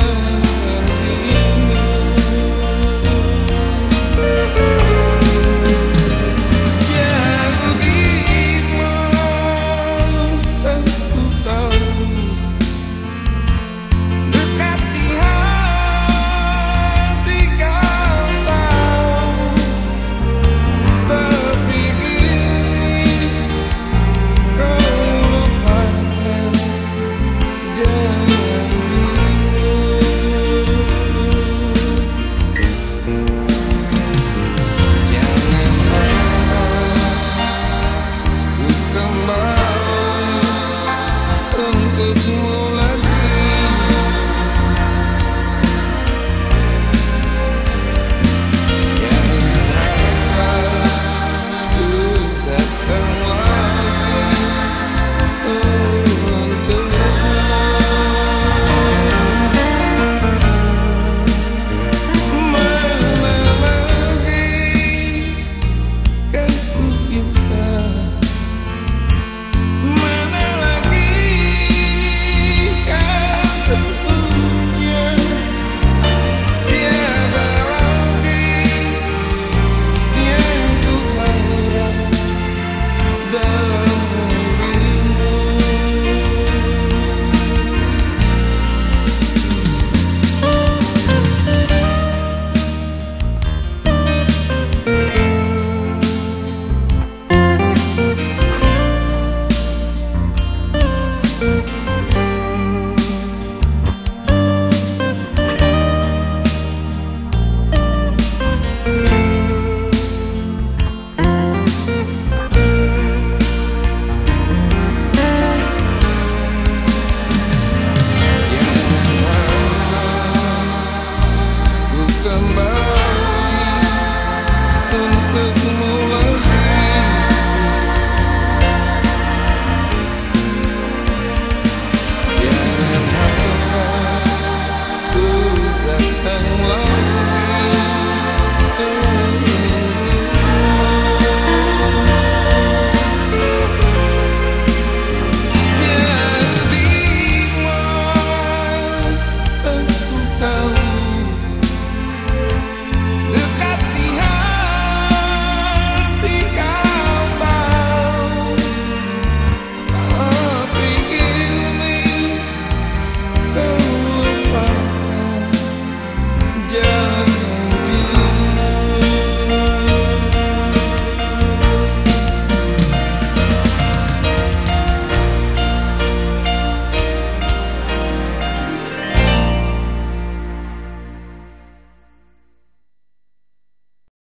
girl.